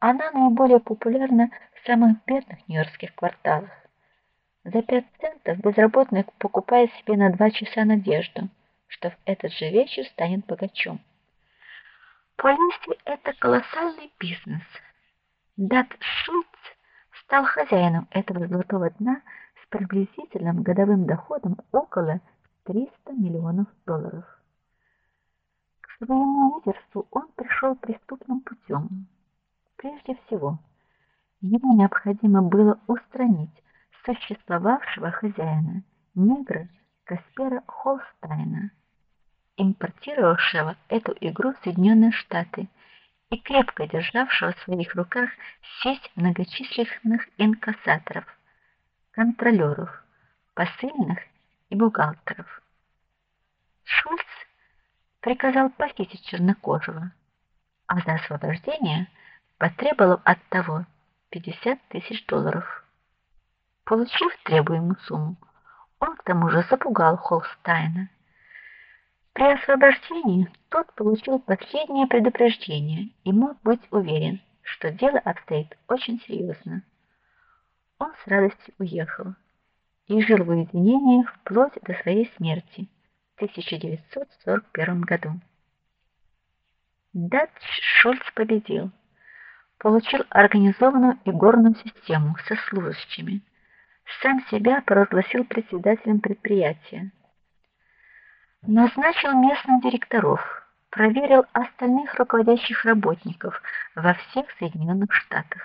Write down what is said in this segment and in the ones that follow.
Она наиболее популярна в самых бедных нью-йоркских кварталах. За пять центов безработный покупает себе на два часа надежду, что в этот же вечер станет богачом. Полиция это колоссальный бизнес. Дат Шульц стал хозяином этого золотого дна с приблизительным годовым доходом около 300 миллионов долларов. К своему лидерству он пришел преступным путем. Прежде всего, ему необходимо было устранить существовавшего хозяина, негра Каспера Холстайна, импортировавшего эту игру в Соединенные Штаты и крепко державшего в своих руках сеть многочисленных инкассаторов, контролеров, посыльных и бухгалтеров. Шульц приказал похитить чернокожего, а за освобождение – потребовал от того 50 тысяч долларов. Получив требуемую сумму, он к тому же запугал Холстайна. При освобождении тот получил последнее предупреждение и мог быть уверен, что дело обстоит очень серьезно. Он с радостью уехал и жил в уединении вплоть до своей смерти в 1941 году. Датч Шульц победил получил организованную игорную систему со служащими. Сам себя провозгласил председателем предприятия. Назначил местных директоров, проверил остальных руководящих работников во всех Соединенных Штатах.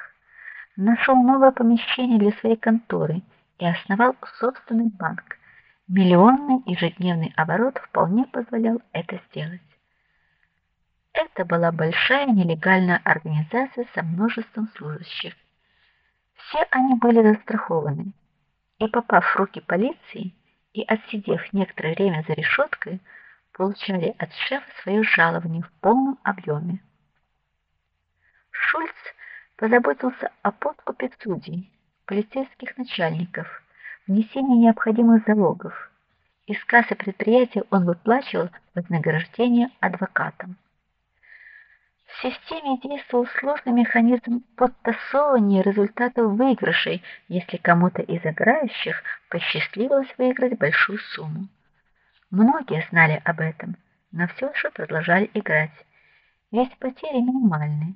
Нашел новое помещение для своей конторы и основал собственный банк. Миллионный ежедневный оборот вполне позволял это сделать. Это была большая нелегальная организация со множеством служащих. Все они были застрахованы, и попав в руки полиции и отсидев некоторое время за решеткой, получали от шефа свое жалование в полном объеме. Шульц позаботился о подкупе судей, полицейских начальников, внесении необходимых залогов. Из кассы предприятия он выплачивал вознаграждение адвокатам. В системе действовал сложный механизм подтасовывания результатов выигрышей, если кому-то из играющих посчастливилось выиграть большую сумму. Многие знали об этом, но все же продолжали играть. Ведь потери минимальны,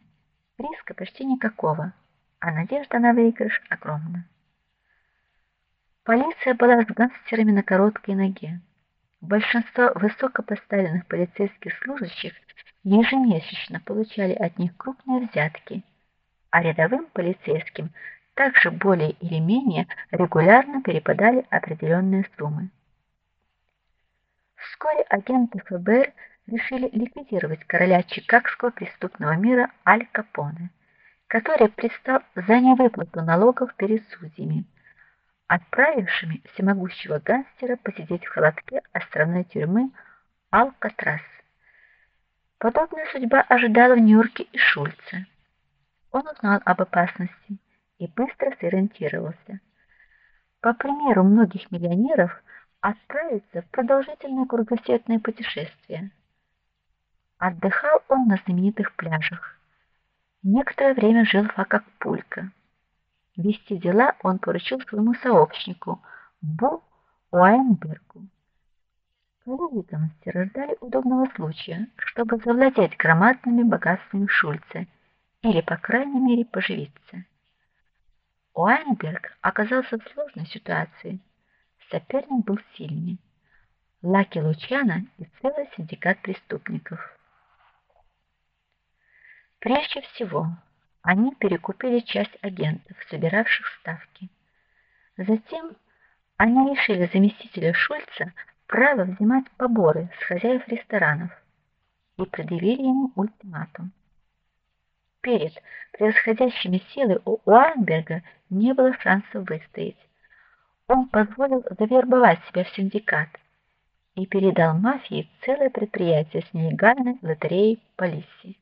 риска почти никакого, а надежда на выигрыш огромна. Полиция была с гангстерами на короткой ноге. Большинство высокопоставленных полицейских служащих ежемесячно получали от них крупные взятки, а рядовым полицейским также более или менее регулярно перепадали определенные суммы. Вскоре агенты ФБР решили ликвидировать короля чикагского преступного мира Аль Капоне, который пристал за невыплату налогов перед судьями, отправившими всемогущего гангстера посидеть в холодке островной тюрьмы Алькатрас. Подобная судьба ожидала в Нью-Йорке и Шульца. Он узнал об опасности и быстро сориентировался. По примеру многих миллионеров, отправиться в продолжительное кругосветное путешествие. Отдыхал он на знаменитых пляжах. Некоторое время жил в Акапулько. Вести дела он поручил своему сообщнику Бу Уайнбергу. Коллеги ждали удобного случая, чтобы завладеть громадными богатствами Шульца или, по крайней мере, поживиться. Уайнберг оказался в сложной ситуации. Соперник был сильный. Лаки Лучана и целый синдикат преступников. Прежде всего, они перекупили часть агентов, собиравших ставки. Затем они лишили заместителя Шульца право взимать поборы с хозяев ресторанов и предъявили ему ультиматум. Перед превосходящими силы у Уайнберга не было шансов выстоять. Он позволил завербовать себя в синдикат и передал мафии целое предприятие с нелегальной лотереей полиции.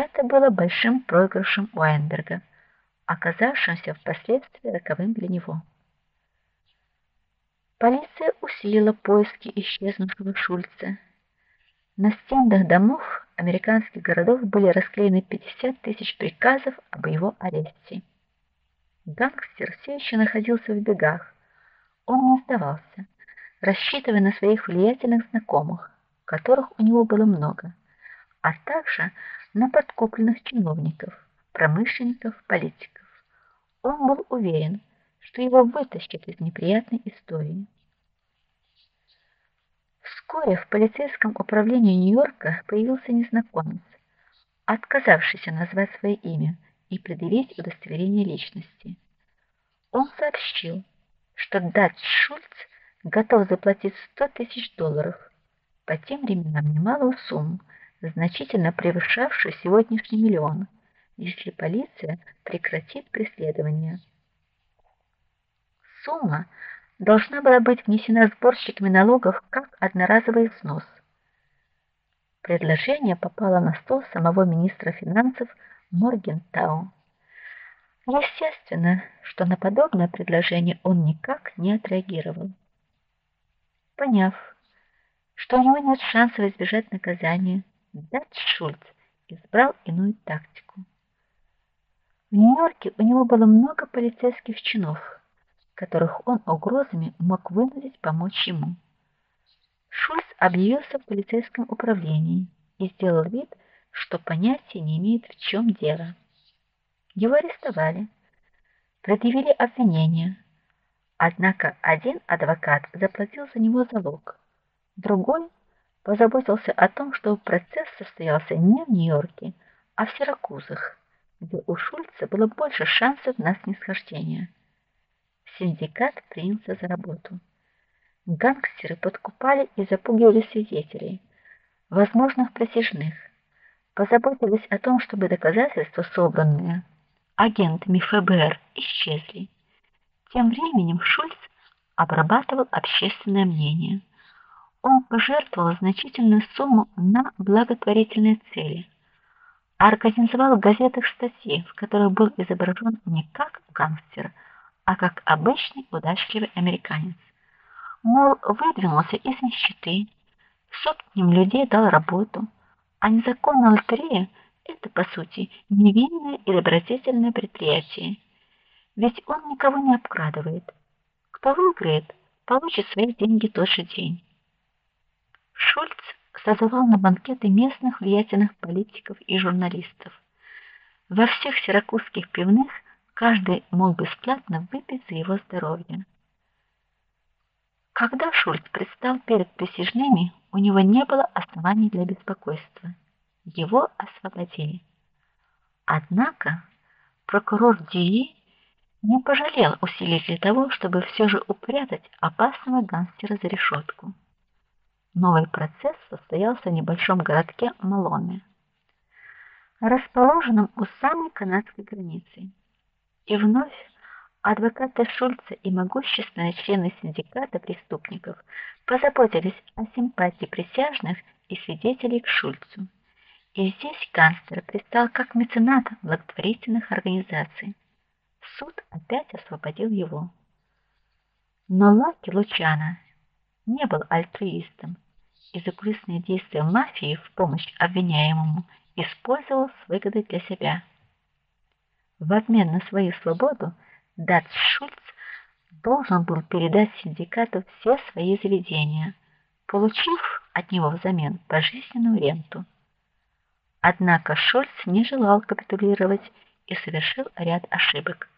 Это было большим проигрышем Уайнберга, оказавшимся впоследствии роковым для него. Полиция усилила поиски исчезнувшего Шульца. На стенах домов американских городов были расклеены 50 тысяч приказов об его аресте. Гангстер все еще находился в бегах. Он не сдавался, рассчитывая на своих влиятельных знакомых, которых у него было много, а также на подкупленных чиновников, промышленников, политиков. Он был уверен, что его вытащат из неприятной истории. Вскоре в полицейском управлении Нью-Йорка появился незнакомец, отказавшийся назвать свое имя и предъявить удостоверение личности. Он сообщил, что Дач Шульц готов заплатить 100 тысяч долларов, по тем временам немалую сумму, значительно превышавшую сегодняшний миллион, если полиция прекратит преследование. Сумма должна была быть внесена сборщиками налогов как одноразовый взнос. Предложение попало на стол самого министра финансов Моргентау. Естественно, что на подобное предложение он никак не отреагировал. Поняв, что у него нет шансов избежать наказания, Дат Шульц избрал иную тактику. В Нью-Йорке у него было много полицейских чинов которых он угрозами мог вынудить помочь ему. Шульц объявился в полицейском управлении и сделал вид, что понятия не имеет, в чем дело. Его арестовали, предъявили обвинения. Однако один адвокат заплатил за него залог, другой позаботился о том, чтобы процесс состоялся не в Нью-Йорке, а в Сиракузах, где у Шульца было больше шансов на снисхождение. Синдикат принялся за работу. Гангстеры подкупали и запугивали свидетелей, возможных присяжных, позаботились о том, чтобы доказательства, собранные агентами ФБР, исчезли. Тем временем Шульц обрабатывал общественное мнение. Он пожертвовал значительную сумму на благотворительные цели. Организовал в газетах статьи, в которых был изображен не как гангстер, а как обычный удачливый американец. Мол, выдвинулся из нищеты, сотням людей дал работу, а незаконная лотерея это по сути невинное и добродетельное предприятие. Ведь он никого не обкрадывает. Кто выиграет, получит свои деньги тот же день. Шульц созывал на банкеты местных влиятельных политиков и журналистов. Во всех сиракузских пивных Каждый мог бесплатно выпить за его здоровье. Когда Шульц предстал перед присяжными, у него не было оснований для беспокойства. Его освободили. Однако прокурор Дьюи не пожалел усилий для того, чтобы все же упрятать опасного гангстера за решетку. Новый процесс состоялся в небольшом городке Малоне, расположенном у самой канадской границы. И вновь адвокаты Шульца и могущественные члены синдиката преступников позаботились о симпатии присяжных и свидетелей к Шульцу. И здесь канцлер предстал как меценат благотворительных организаций. Суд опять освободил его. Но Лаки Лучана не был альтруистом, и закулисные действия мафии в помощь обвиняемому использовал с выгодой для себя. В обмен на свою свободу Дац Шульц должен был передать синдикату все свои заведения, получив от него взамен пожизненную ренту. Однако Шульц не желал капитулировать и совершил ряд ошибок.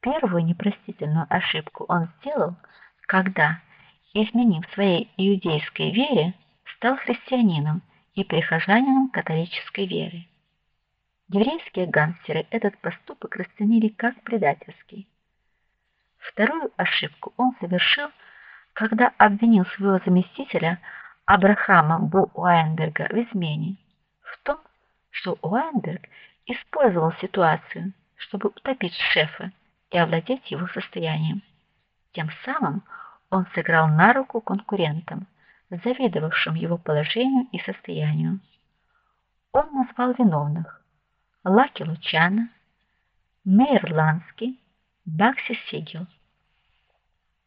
Первую непростительную ошибку он сделал, когда, изменив своей иудейской вере, стал христианином и прихожанином католической веры. Еврейские гангстеры этот поступок расценили как предательский. Вторую ошибку он совершил, когда обвинил своего заместителя Абрахама Бу Уайнберга в измене, в том, что Уайнберг использовал ситуацию, чтобы утопить шефа и овладеть его состоянием. Тем самым он сыграл на руку конкурентам, завидовавшим его положению и состоянию. Он назвал виновных Лаки Лучана, Мейер Ланский, Бакси Сигел.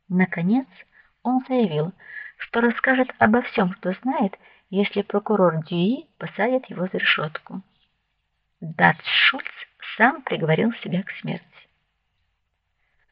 Наконец, он заявил, что расскажет обо всем, что знает, если прокурор Дюи посадит его за решетку. Датс Шульц сам приговорил себя к смерти.